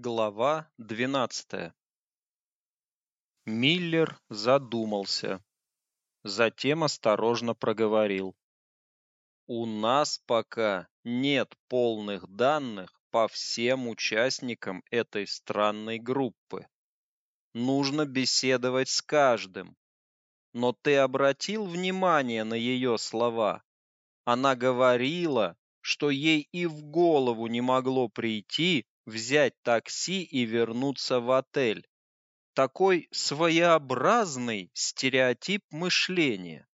Глава 12. Миллер задумался. Затем осторожно проговорил. У нас пока нет полных данных по всем участникам этой странной группы. Нужно беседовать с каждым. Но ты обратил внимание на ее слова? Она говорила, что ей и в голову не могло прийти взять такси и вернуться в отель. Такой своеобразный стереотип мышления.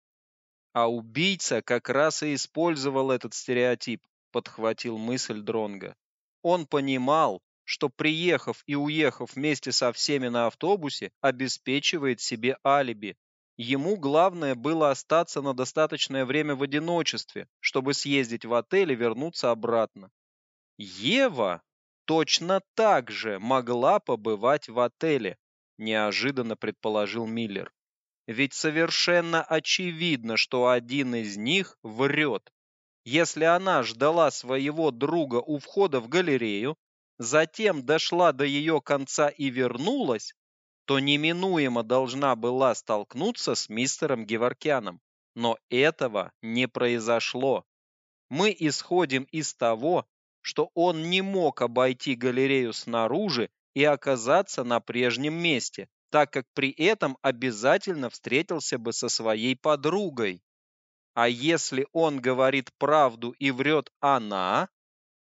А убийца как раз и использовал этот стереотип, подхватил мысль Дронга. Он понимал, что приехав и уехав вместе со всеми на автобусе, обеспечивает себе алиби. Ему главное было остаться на достаточное время в одиночестве, чтобы съездить в отель и вернуться обратно. Ева точно так же могла побывать в отеле, неожиданно предположил Миллер. Ведь совершенно очевидно, что один из них врет. Если она ждала своего друга у входа в галерею, затем дошла до ее конца и вернулась, то неминуемо должна была столкнуться с мистером Геворкяном. Но этого не произошло. Мы исходим из того, что он не мог обойти галерею снаружи и оказаться на прежнем месте, так как при этом обязательно встретился бы со своей подругой. А если он говорит правду и врет она,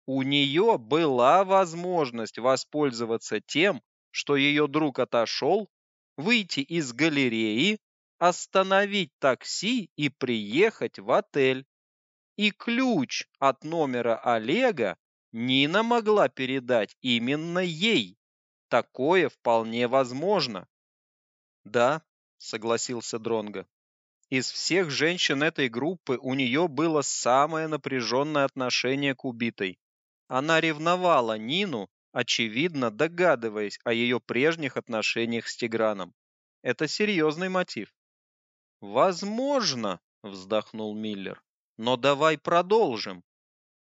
у нее была возможность воспользоваться тем, что ее друг отошел, выйти из галереи, остановить такси и приехать в отель и ключ от номера Олега Нина могла передать именно ей. Такое вполне возможно. Да, согласился Дронга. Из всех женщин этой группы у нее было самое напряженное отношение к убитой. Она ревновала Нину, очевидно догадываясь о ее прежних отношениях с Тиграном. Это серьезный мотив. Возможно, вздохнул Миллер. Но давай продолжим.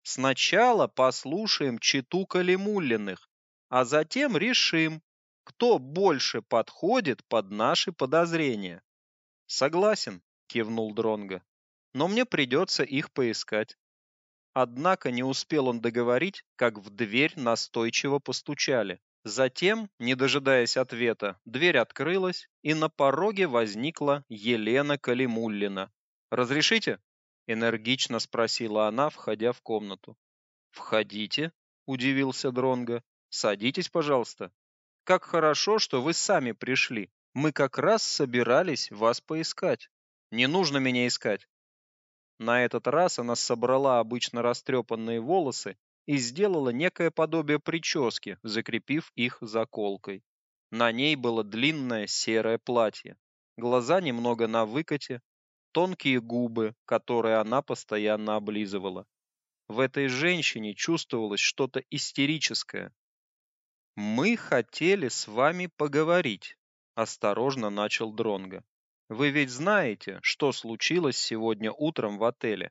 Сначала послушаем читу Калимуллиных, а затем решим, кто больше подходит под наши подозрения. Согласен, кивнул Дронга. Но мне придется их поискать. Однако не успел он договорить, как в дверь настойчиво постучали. Затем, не дожидаясь ответа, дверь открылась, и на пороге возникла Елена Калимуллина. «Разрешите?» Энергично спросила она, входя в комнату. "Входите", удивился Дронга. "Садитесь, пожалуйста. Как хорошо, что вы сами пришли. Мы как раз собирались вас поискать. Не нужно меня искать". На этот раз она собрала обычно растрепанные волосы и сделала некое подобие прически, закрепив их заколкой. На ней было длинное серое платье. Глаза немного на выкате, тонкие губы, которые она постоянно облизывала. В этой женщине чувствовалось что-то истерическое. Мы хотели с вами поговорить, осторожно начал Дронга. Вы ведь знаете, что случилось сегодня утром в отеле?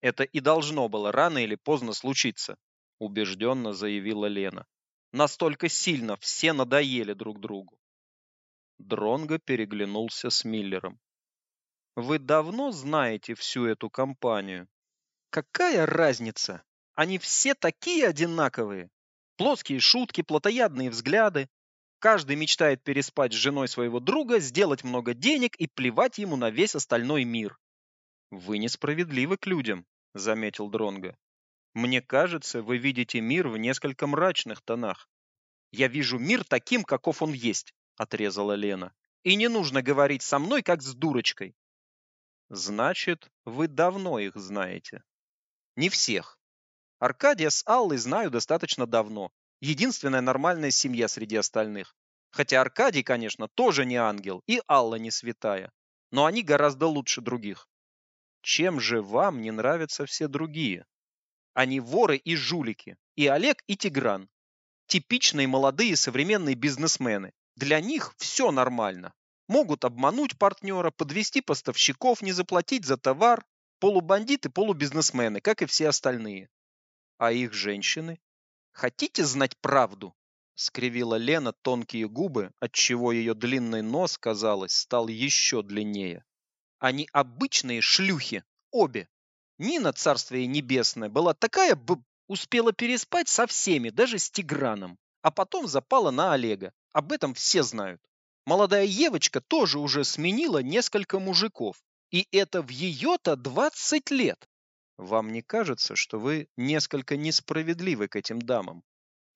Это и должно было рано или поздно случиться, убежденно заявила Лена. Настолько сильно все надоели друг другу. Дронго переглянулся с Миллером. Вы давно знаете всю эту компанию? Какая разница? Они все такие одинаковые. Плоские шутки, плотоядные взгляды. Каждый мечтает переспать с женой своего друга, сделать много денег и плевать ему на весь остальной мир. Вы несправедливы к людям, заметил Дронга. Мне кажется, вы видите мир в несколько мрачных тонах. Я вижу мир таким, каков он есть, отрезала Лена. И не нужно говорить со мной как с дурочкой. Значит, вы давно их знаете. Не всех. Аркадия с Аллой знаю достаточно давно. Единственная нормальная семья среди остальных. Хотя Аркадий, конечно, тоже не ангел, и Алла не святая. Но они гораздо лучше других. Чем же вам не нравятся все другие? Они воры и жулики. И Олег, и Тигран. Типичные молодые современные бизнесмены. Для них все нормально могут обмануть партнера, подвести поставщиков, не заплатить за товар, полубандиты, полубизнесмены, как и все остальные. А их женщины? Хотите знать правду? скривила Лена тонкие губы, отчего ее длинный нос, казалось, стал еще длиннее. Они обычные шлюхи, обе. Нина, царствие небесное, была такая бы успела переспать со всеми, даже с Тиграном, а потом запала на Олега. Об этом все знают. Молодая Евочка тоже уже сменила несколько мужиков, и это в ее-то 20 лет. Вам не кажется, что вы несколько несправедливы к этим дамам?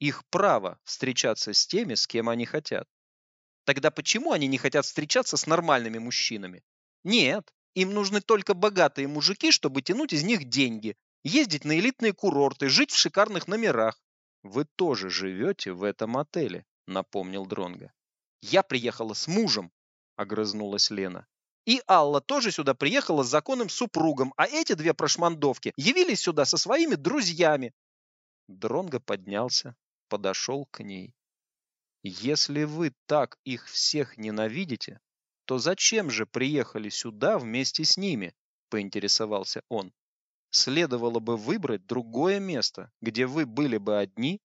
Их право встречаться с теми, с кем они хотят. Тогда почему они не хотят встречаться с нормальными мужчинами? Нет, им нужны только богатые мужики, чтобы тянуть из них деньги, ездить на элитные курорты, жить в шикарных номерах. Вы тоже живете в этом отеле, напомнил Дронга. Я приехала с мужем, огрызнулась Лена. И Алла тоже сюда приехала с законным супругом, а эти две прошмандовки явились сюда со своими друзьями. Дронго поднялся, подошел к ней. Если вы так их всех ненавидите, то зачем же приехали сюда вместе с ними? Поинтересовался он. Следовало бы выбрать другое место, где вы были бы одни.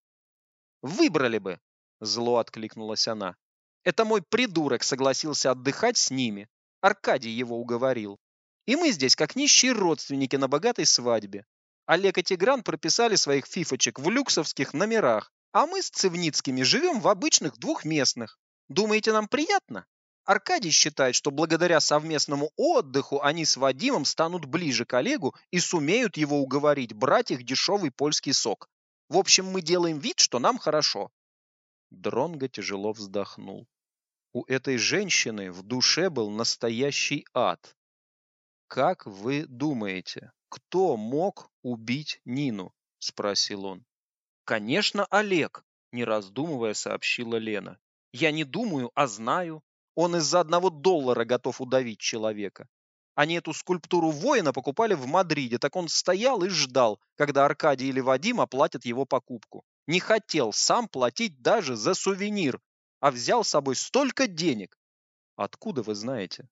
Выбрали бы, зло откликнулась она. Это мой придурок согласился отдыхать с ними, Аркадий его уговорил. И мы здесь как нищие родственники на богатой свадьбе. Олег и Тигран прописали своих фифочек в люксовских номерах, а мы с Цивницкими живем в обычных двухместных. Думаете, нам приятно? Аркадий считает, что благодаря совместному отдыху они с Вадимом станут ближе к Олегу и сумеют его уговорить брать их дешевый польский сок. В общем, мы делаем вид, что нам хорошо. Дронго тяжело вздохнул. У этой женщины в душе был настоящий ад. Как вы думаете, кто мог убить Нину? спросил он. Конечно, Олег, не раздумывая, сообщила Лена. Я не думаю, а знаю. Он из-за одного доллара готов удавить человека. Они эту скульптуру воина покупали в Мадриде, так он стоял и ждал, когда Аркадий или Вадим оплатят его покупку. Не хотел сам платить даже за сувенир, а взял с собой столько денег. Откуда вы знаете?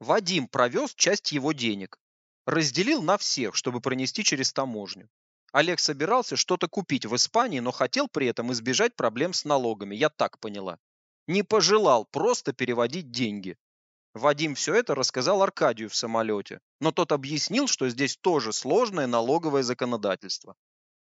Вадим провез часть его денег. Разделил на всех, чтобы пронести через таможню. Олег собирался что-то купить в Испании, но хотел при этом избежать проблем с налогами, я так поняла. Не пожелал просто переводить деньги. Вадим все это рассказал Аркадию в самолете, но тот объяснил, что здесь тоже сложное налоговое законодательство.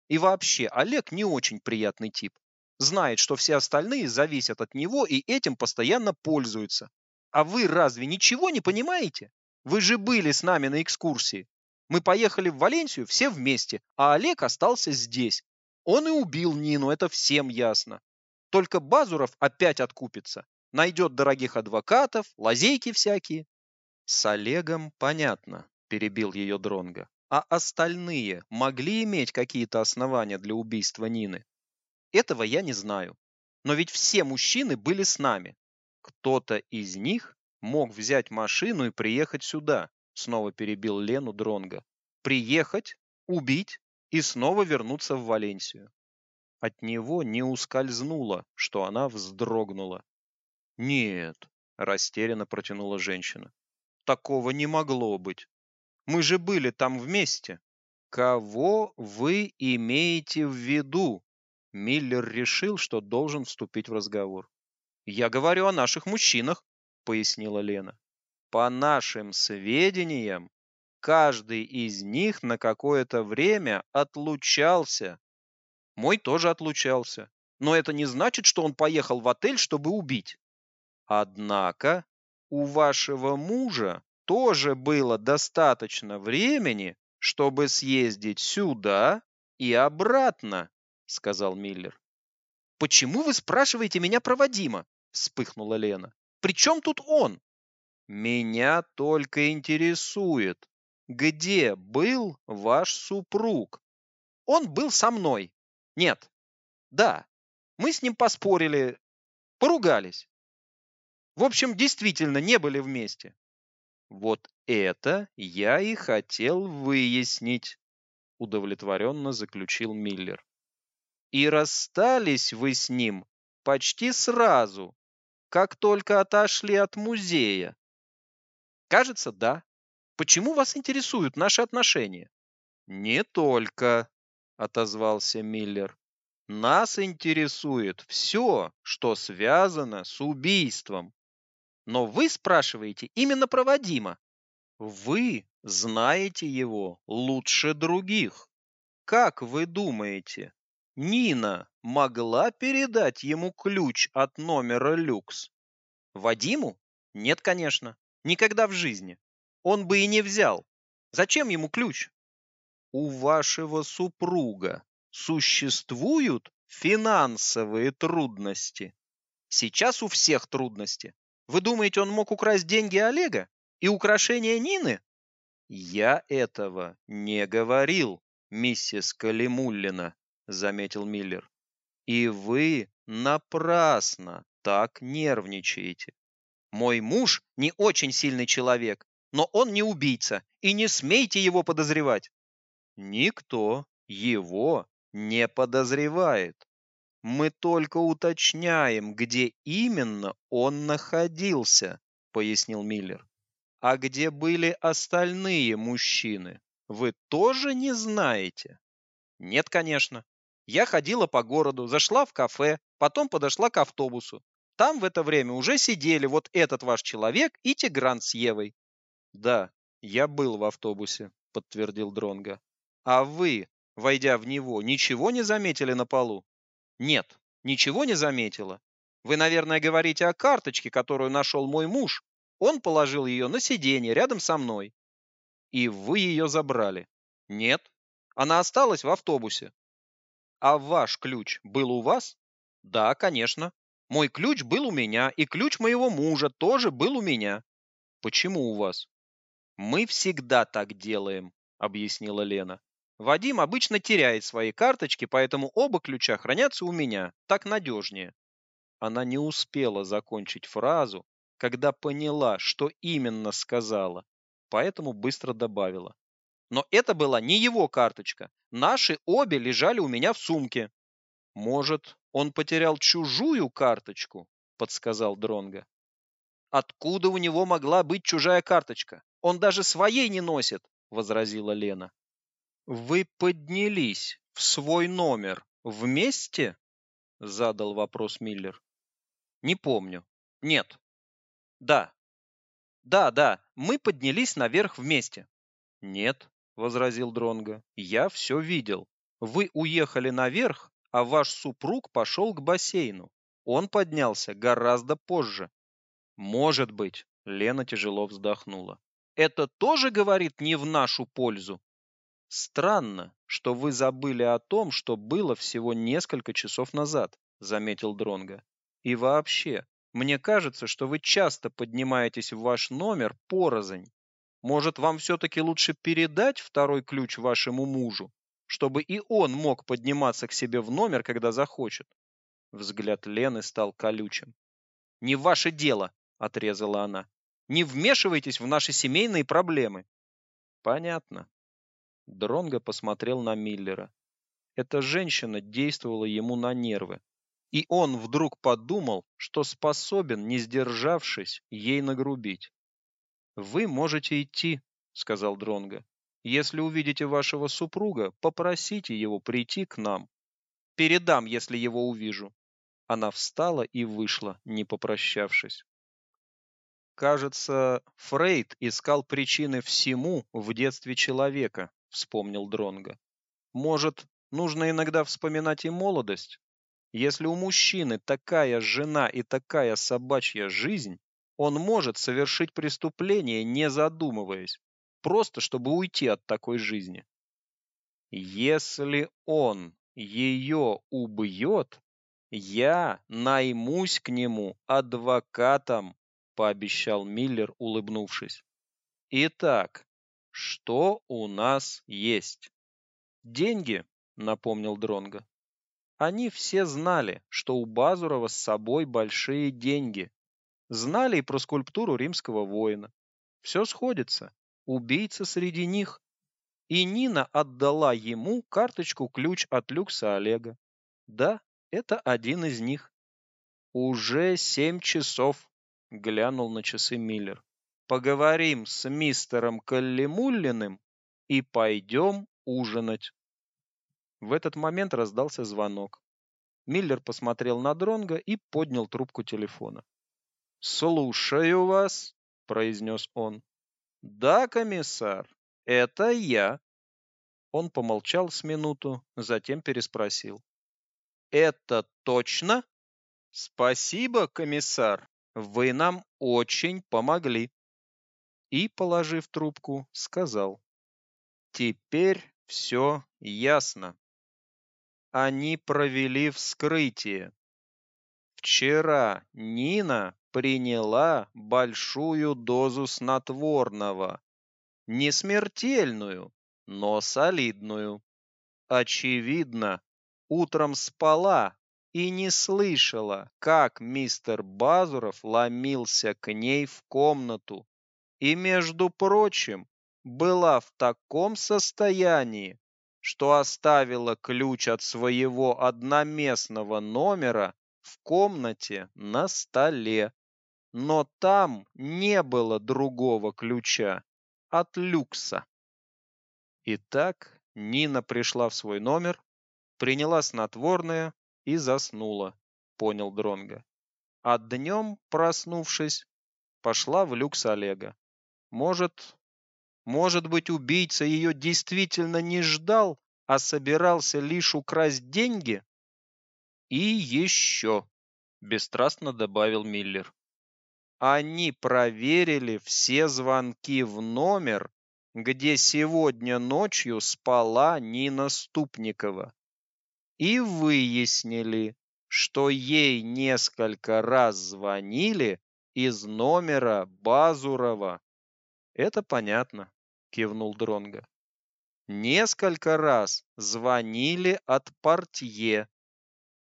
И вообще, Олег не очень приятный тип знает, что все остальные зависят от него и этим постоянно пользуются. А вы разве ничего не понимаете? Вы же были с нами на экскурсии. Мы поехали в Валенсию все вместе, а Олег остался здесь. Он и убил Нину, это всем ясно. Только Базуров опять откупится. Найдет дорогих адвокатов, лазейки всякие. С Олегом понятно, перебил ее Дронга. А остальные могли иметь какие-то основания для убийства Нины? Этого я не знаю. Но ведь все мужчины были с нами. Кто-то из них мог взять машину и приехать сюда, снова перебил Лену Дронга. Приехать, убить и снова вернуться в Валенсию. От него не ускользнуло, что она вздрогнула. Нет, растерянно протянула женщина. Такого не могло быть. Мы же были там вместе. Кого вы имеете в виду? Миллер решил, что должен вступить в разговор. «Я говорю о наших мужчинах», — пояснила Лена. «По нашим сведениям, каждый из них на какое-то время отлучался. Мой тоже отлучался. Но это не значит, что он поехал в отель, чтобы убить. Однако у вашего мужа тоже было достаточно времени, чтобы съездить сюда и обратно сказал Миллер. Почему вы спрашиваете меня про Вадима? вспыхнула Лена. При чем тут он? Меня только интересует, где был ваш супруг? Он был со мной. Нет. Да. Мы с ним поспорили, поругались. В общем, действительно не были вместе. Вот это я и хотел выяснить, удовлетворенно заключил Миллер. И расстались вы с ним почти сразу, как только отошли от музея. Кажется, да. Почему вас интересуют наши отношения? Не только, отозвался Миллер. Нас интересует все, что связано с убийством. Но вы спрашиваете именно про Вадима. Вы знаете его лучше других. Как вы думаете, Нина могла передать ему ключ от номера люкс? Вадиму? Нет, конечно. Никогда в жизни. Он бы и не взял. Зачем ему ключ? У вашего супруга существуют финансовые трудности? Сейчас у всех трудности. Вы думаете, он мог украсть деньги Олега и украшения Нины? Я этого не говорил, миссис Калимуллина, заметил Миллер. И вы напрасно так нервничаете. Мой муж не очень сильный человек, но он не убийца, и не смейте его подозревать. Никто его не подозревает. Мы только уточняем, где именно он находился, пояснил Миллер. А где были остальные мужчины? Вы тоже не знаете? Нет, конечно. Я ходила по городу, зашла в кафе, потом подошла к автобусу. Там в это время уже сидели вот этот ваш человек и Тигран с Евой. Да, я был в автобусе, подтвердил Дронга. А вы, войдя в него, ничего не заметили на полу? Нет, ничего не заметила. Вы, наверное, говорите о карточке, которую нашел мой муж. Он положил ее на сиденье рядом со мной. И вы ее забрали? Нет. Она осталась в автобусе. А ваш ключ был у вас? Да, конечно. Мой ключ был у меня, и ключ моего мужа тоже был у меня. Почему у вас? Мы всегда так делаем, объяснила Лена. Вадим обычно теряет свои карточки, поэтому оба ключа хранятся у меня. Так надежнее. Она не успела закончить фразу, когда поняла, что именно сказала, поэтому быстро добавила. Но это была не его карточка. Наши обе лежали у меня в сумке. Может, он потерял чужую карточку, подсказал Дронга. Откуда у него могла быть чужая карточка? Он даже своей не носит, возразила Лена. Вы поднялись в свой номер вместе? задал вопрос Миллер. Не помню. Нет. Да. Да, да, мы поднялись наверх вместе. Нет, возразил Дронга. Я все видел. Вы уехали наверх, а ваш супруг пошел к бассейну. Он поднялся гораздо позже. Может быть, Лена тяжело вздохнула. Это тоже говорит не в нашу пользу. Странно, что вы забыли о том, что было всего несколько часов назад, заметил Дронга. И вообще, мне кажется, что вы часто поднимаетесь в ваш номер порознь. Может, вам все-таки лучше передать второй ключ вашему мужу, чтобы и он мог подниматься к себе в номер, когда захочет? Взгляд Лены стал колючим. Не ваше дело, отрезала она. Не вмешивайтесь в наши семейные проблемы. Понятно. Дронго посмотрел на Миллера. Эта женщина действовала ему на нервы. И он вдруг подумал, что способен, не сдержавшись, ей нагрубить. Вы можете идти, сказал Дронго. Если увидите вашего супруга, попросите его прийти к нам. Передам, если его увижу. Она встала и вышла, не попрощавшись. Кажется, Фрейд искал причины всему в детстве человека, вспомнил Дронга. Может, нужно иногда вспоминать и молодость? Если у мужчины такая жена и такая собачья жизнь, он может совершить преступление, не задумываясь, просто чтобы уйти от такой жизни. Если он ее убьет, я наймусь к нему адвокатом пообещал Миллер, улыбнувшись. Итак, что у нас есть? Деньги, напомнил Дронга. Они все знали, что у Базурова с собой большие деньги. Знали и про скульптуру римского воина. Все сходится. Убийца среди них. И Нина отдала ему карточку-ключ от люкса Олега. Да, это один из них. Уже семь часов, глянул на часы Миллер. Поговорим с мистером Каллимуллиным и пойдем ужинать. В этот момент раздался звонок. Миллер посмотрел на Дронга и поднял трубку телефона. "Слушаю вас", произнес он. "Да, комиссар, это я". Он помолчал с минуту, затем переспросил: "Это точно?" "Спасибо, комиссар. Вы нам очень помогли". И, положив трубку, сказал: "Теперь все ясно. Они провели вскрытие. Вчера Нина приняла большую дозу снотворного, не смертельную, но солидную. Очевидно, утром спала и не слышала, как мистер Базуров ломился к ней в комнату. И, между прочим, была в таком состоянии, что оставила ключ от своего одноместного номера в комнате на столе. Но там не было другого ключа от люкса. Итак, Нина пришла в свой номер, приняла снотворное и заснула, понял Дронга. А днем, проснувшись, пошла в люкс Олега. Может, может быть, убийца ее действительно не ждал, а собирался лишь украсть деньги? И еще, бесстрастно добавил Миллер. Они проверили все звонки в номер, где сегодня ночью спала Нина Ступникова. И выяснили, что ей несколько раз звонили из номера Базурова. Это понятно кивнул Дронга. Несколько раз звонили от портье.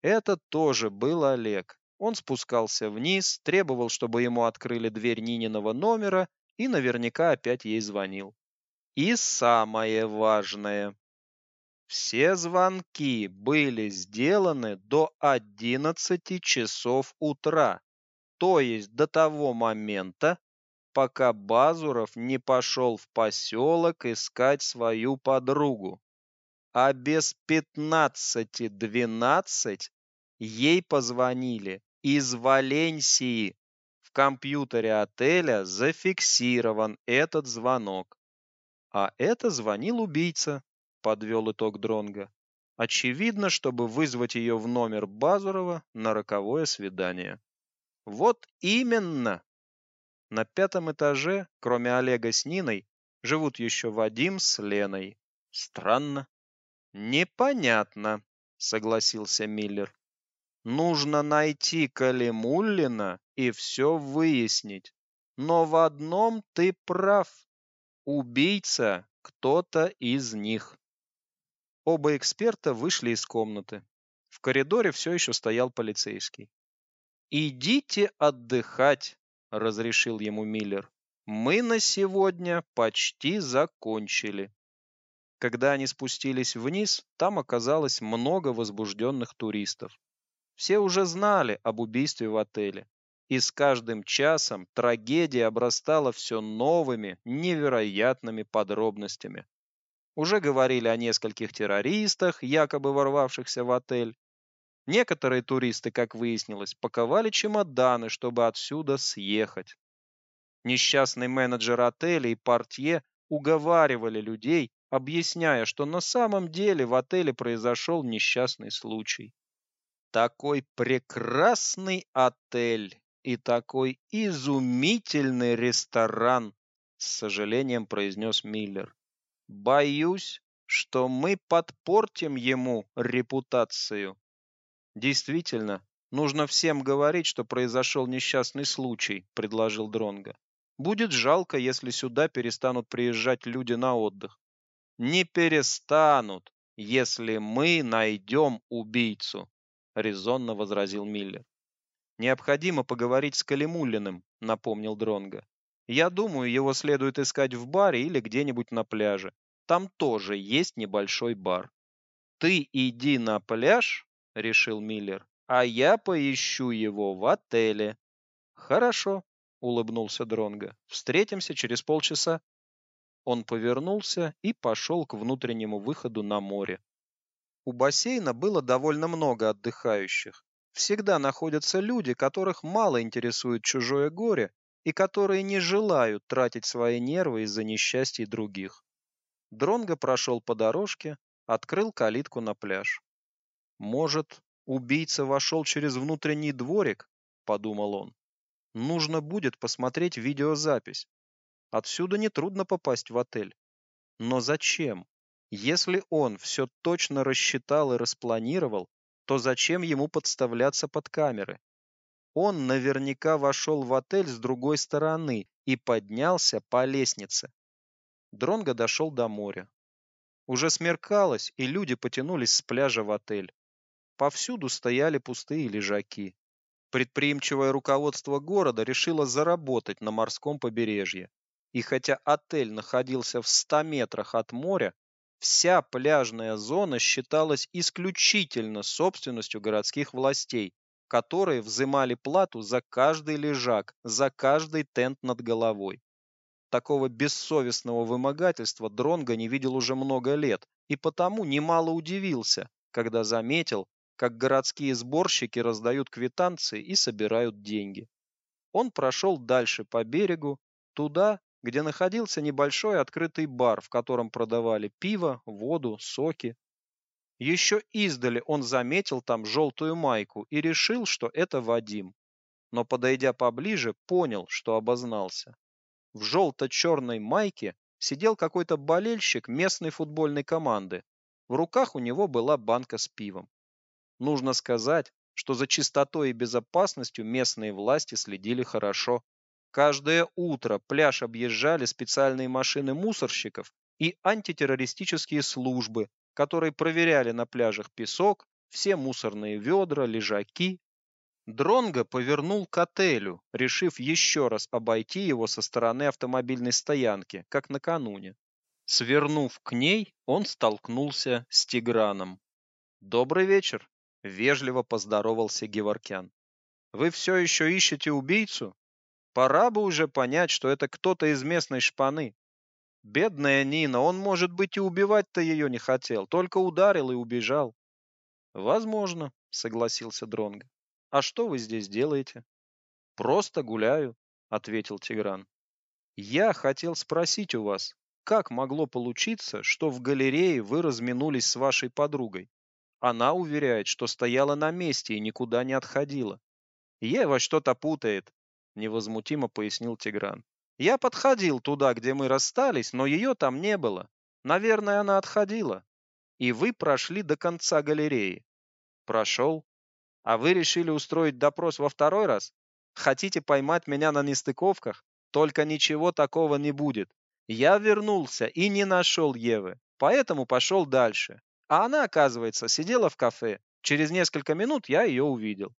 Это тоже был Олег. Он спускался вниз, требовал, чтобы ему открыли дверь Нининого номера и наверняка опять ей звонил. И самое важное. Все звонки были сделаны до 11 часов утра, то есть до того момента, пока Базуров не пошел в поселок искать свою подругу. А без пятнадцати двенадцать ей позвонили из Валенсии. В компьютере отеля зафиксирован этот звонок. А это звонил убийца, подвел итог Дронга. Очевидно, чтобы вызвать ее в номер Базурова на роковое свидание. Вот именно, на пятом этаже, кроме Олега с Ниной, живут еще Вадим с Леной. Странно. Непонятно, согласился Миллер. Нужно найти Калимуллина и все выяснить. Но в одном ты прав. Убийца кто-то из них. Оба эксперта вышли из комнаты. В коридоре все еще стоял полицейский. Идите отдыхать, разрешил ему Миллер. Мы на сегодня почти закончили. Когда они спустились вниз, там оказалось много возбужденных туристов. Все уже знали об убийстве в отеле, и с каждым часом трагедия обрастала все новыми, невероятными подробностями. Уже говорили о нескольких террористах, якобы ворвавшихся в отель, Некоторые туристы, как выяснилось, паковали чемоданы, чтобы отсюда съехать. Несчастный менеджер отеля и портье уговаривали людей, объясняя, что на самом деле в отеле произошел несчастный случай. Такой прекрасный отель и такой изумительный ресторан, с сожалением произнес Миллер. Боюсь, что мы подпортим ему репутацию. Действительно, нужно всем говорить, что произошел несчастный случай, предложил Дронга. Будет жалко, если сюда перестанут приезжать люди на отдых. Не перестанут, если мы найдем убийцу, резонно возразил Миллер. Необходимо поговорить с Калимуллиным, напомнил Дронга. Я думаю, его следует искать в баре или где-нибудь на пляже. Там тоже есть небольшой бар. Ты иди на пляж, решил Миллер. А я поищу его в отеле. Хорошо, улыбнулся Дронга. Встретимся через полчаса. Он повернулся и пошел к внутреннему выходу на море. У бассейна было довольно много отдыхающих. Всегда находятся люди, которых мало интересует чужое горе и которые не желают тратить свои нервы из-за несчастий других. Дронго прошел по дорожке, открыл калитку на пляж. Может, убийца вошел через внутренний дворик, подумал он. Нужно будет посмотреть видеозапись. Отсюда не трудно попасть в отель. Но зачем? Если он все точно рассчитал и распланировал, то зачем ему подставляться под камеры? Он наверняка вошел в отель с другой стороны и поднялся по лестнице. Дронго дошел до моря. Уже смеркалось, и люди потянулись с пляжа в отель. Повсюду стояли пустые лежаки. Предприимчивое руководство города решило заработать на морском побережье. И хотя отель находился в 100 метрах от моря, вся пляжная зона считалась исключительно собственностью городских властей, которые взимали плату за каждый лежак, за каждый тент над головой. Такого бессовестного вымогательства Дронго не видел уже много лет и потому немало удивился, когда заметил, как городские сборщики раздают квитанции и собирают деньги. Он прошел дальше по берегу, туда, где находился небольшой открытый бар, в котором продавали пиво, воду, соки. Еще издали он заметил там желтую майку и решил, что это Вадим. Но подойдя поближе, понял, что обознался. В желто-черной майке сидел какой-то болельщик местной футбольной команды. В руках у него была банка с пивом. Нужно сказать, что за чистотой и безопасностью местные власти следили хорошо. Каждое утро пляж объезжали специальные машины мусорщиков и антитеррористические службы, которые проверяли на пляжах песок, все мусорные ведра, лежаки, Дронго повернул к отелю, решив еще раз обойти его со стороны автомобильной стоянки, как накануне. Свернув к ней, он столкнулся с Тиграном. «Добрый вечер», — вежливо поздоровался Геворкян. «Вы все еще ищете убийцу? Пора бы уже понять, что это кто-то из местной шпаны. Бедная Нина, он, может быть, и убивать-то ее не хотел, только ударил и убежал». «Возможно», — согласился Дронго. А что вы здесь делаете? Просто гуляю, ответил Тигран. Я хотел спросить у вас, как могло получиться, что в галерее вы разминулись с вашей подругой? Она уверяет, что стояла на месте и никуда не отходила. Ева что-то путает, невозмутимо пояснил Тигран. Я подходил туда, где мы расстались, но ее там не было. Наверное, она отходила. И вы прошли до конца галереи. Прошел, а вы решили устроить допрос во второй раз? Хотите поймать меня на нестыковках? Только ничего такого не будет. Я вернулся и не нашел Евы, поэтому пошел дальше. А она, оказывается, сидела в кафе. Через несколько минут я ее увидел.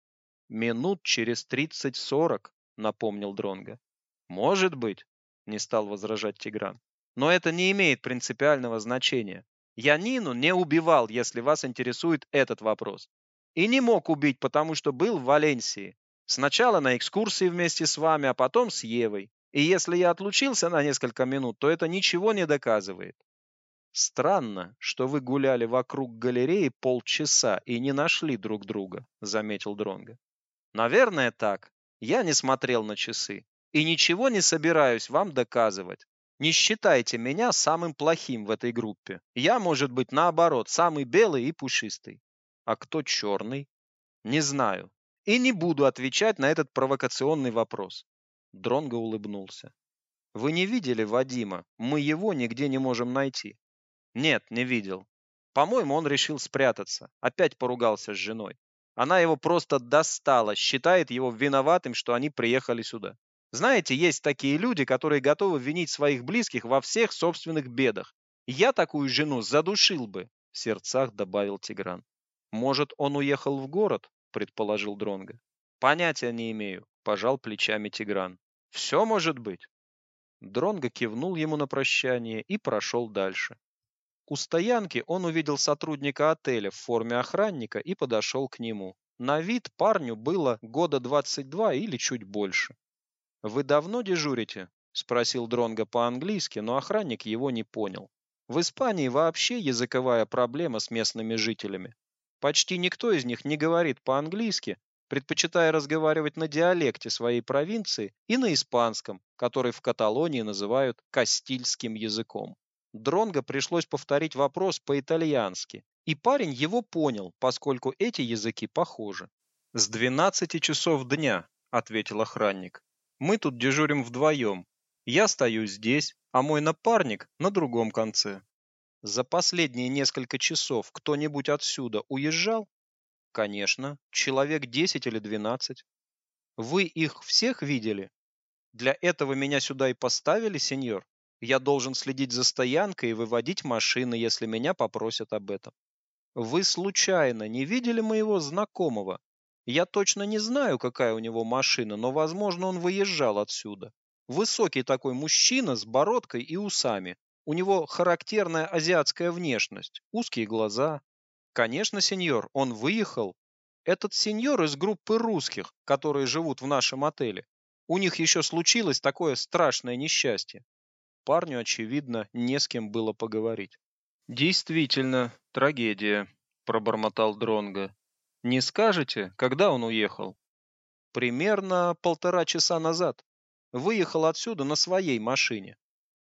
Минут через 30-40, напомнил Дронга. Может быть, не стал возражать Тигран. Но это не имеет принципиального значения. Я Нину не убивал, если вас интересует этот вопрос. И не мог убить, потому что был в Валенсии. Сначала на экскурсии вместе с вами, а потом с Евой. И если я отлучился на несколько минут, то это ничего не доказывает. Странно, что вы гуляли вокруг галереи полчаса и не нашли друг друга, заметил Дронга. Наверное, так. Я не смотрел на часы и ничего не собираюсь вам доказывать. Не считайте меня самым плохим в этой группе. Я, может быть, наоборот, самый белый и пушистый. А кто черный? Не знаю. И не буду отвечать на этот провокационный вопрос. Дронго улыбнулся. Вы не видели Вадима? Мы его нигде не можем найти. Нет, не видел. По-моему, он решил спрятаться. Опять поругался с женой. Она его просто достала, считает его виноватым, что они приехали сюда. Знаете, есть такие люди, которые готовы винить своих близких во всех собственных бедах. Я такую жену задушил бы, в сердцах добавил Тигран. Может, он уехал в город, предположил Дронга. Понятия не имею, пожал плечами Тигран. Все может быть. Дронго кивнул ему на прощание и прошел дальше. У стоянки он увидел сотрудника отеля в форме охранника и подошел к нему. На вид парню было года 22 или чуть больше. Вы давно дежурите? спросил Дронго по-английски, но охранник его не понял. В Испании вообще языковая проблема с местными жителями. Почти никто из них не говорит по-английски, предпочитая разговаривать на диалекте своей провинции и на испанском, который в Каталонии называют кастильским языком. Дронго пришлось повторить вопрос по-итальянски, и парень его понял, поскольку эти языки похожи. «С 12 часов дня», — ответил охранник. «Мы тут дежурим вдвоем. Я стою здесь, а мой напарник на другом конце». «За последние несколько часов кто-нибудь отсюда уезжал?» Конечно, человек 10 или 12. Вы их всех видели? Для этого меня сюда и поставили, сеньор. Я должен следить за стоянкой и выводить машины, если меня попросят об этом. Вы случайно не видели моего знакомого? Я точно не знаю, какая у него машина, но, возможно, он выезжал отсюда. Высокий такой мужчина с бородкой и усами. У него характерная азиатская внешность, узкие глаза, Конечно, сеньор, он выехал. Этот сеньор из группы русских, которые живут в нашем отеле. У них еще случилось такое страшное несчастье. Парню, очевидно, не с кем было поговорить. Действительно, трагедия, пробормотал Дронга. Не скажете, когда он уехал? Примерно полтора часа назад. Выехал отсюда на своей машине.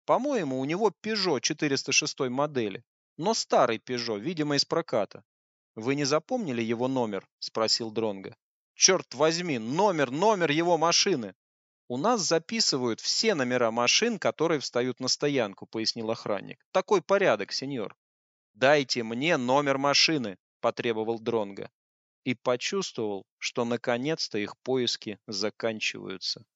По-моему, у него Peugeot 406 модели но старый Пежо, видимо, из проката. Вы не запомнили его номер? спросил Дронга. Черт возьми, номер, номер его машины. У нас записывают все номера машин, которые встают на стоянку, пояснил охранник. Такой порядок, сеньор. Дайте мне номер машины, потребовал Дронга и почувствовал, что наконец-то их поиски заканчиваются.